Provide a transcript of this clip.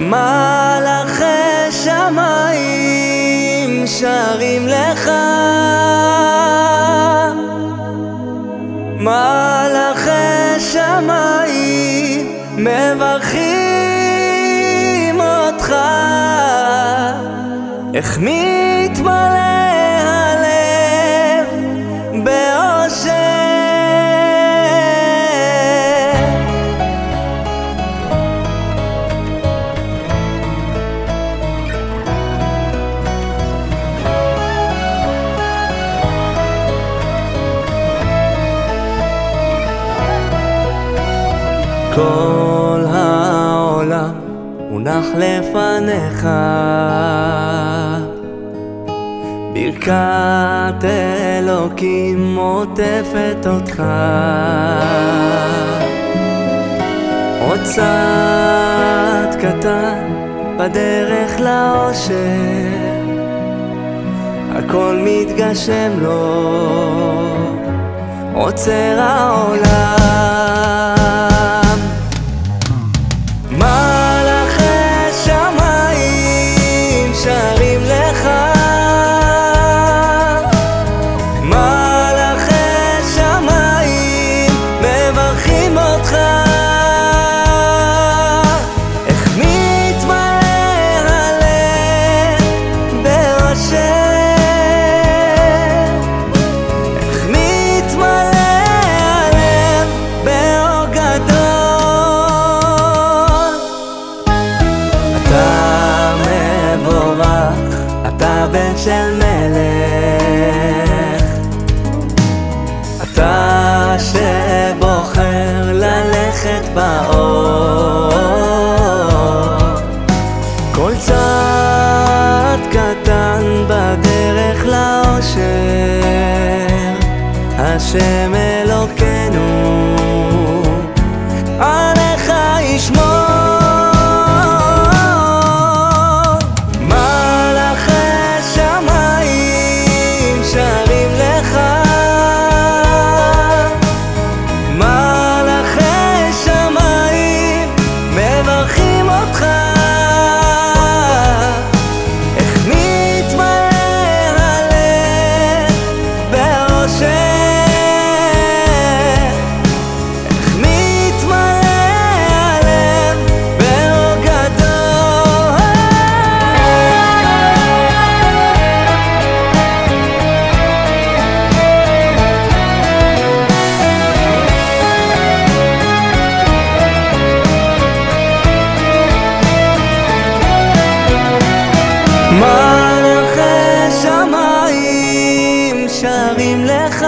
מלאכי שמיים שרים לך. מלאכי שמיים מברכים אותך. איך מתמלא כל העולם מונח לפניך. ברכת אלוקים עוטפת אותך. עוד צעד קטן בדרך לאושר. הכל מתגשם לו. עוצר העולם בן של מלך. אתה שבוחר ללכת באור. כל צעד קטן בדרך לאושר השם אלוקים מרים לך.